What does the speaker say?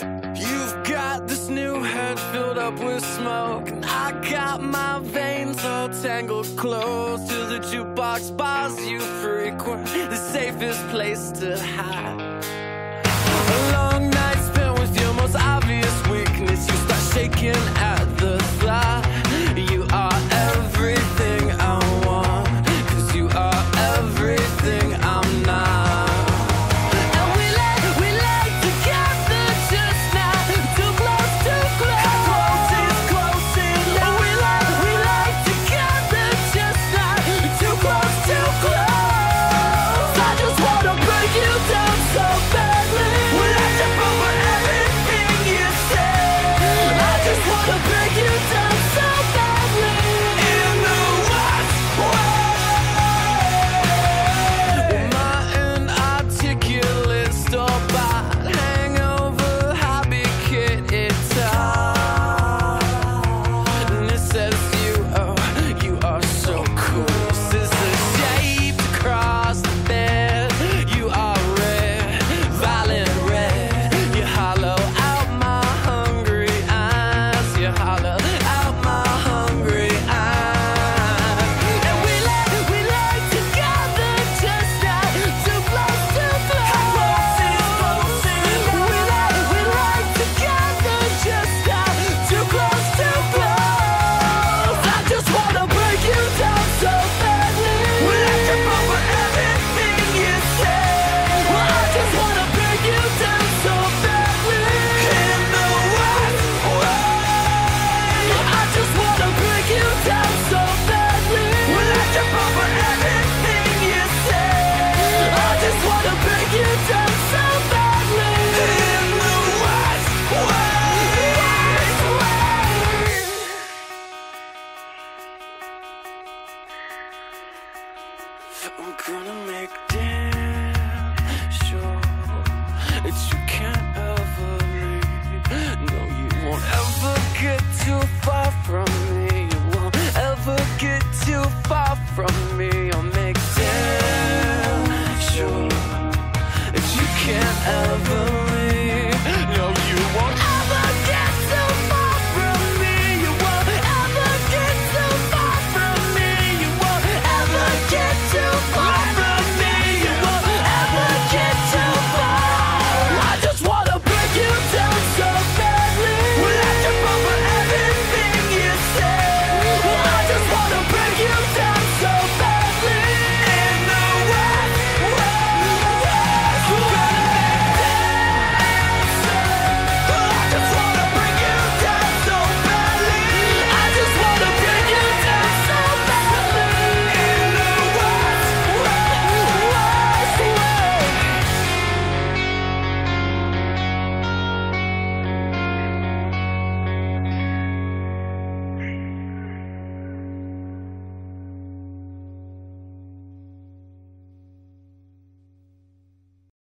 You've got this new head filled up with smoke. And I got my veins all tangled close to the jukebox bars you frequent, the safest place to hide. A long night spent with your most obvious weakness. You start shaking out. gonna make damn sure that you can't ever leave. No, you won't ever get too far from me. You won't ever get too far from me.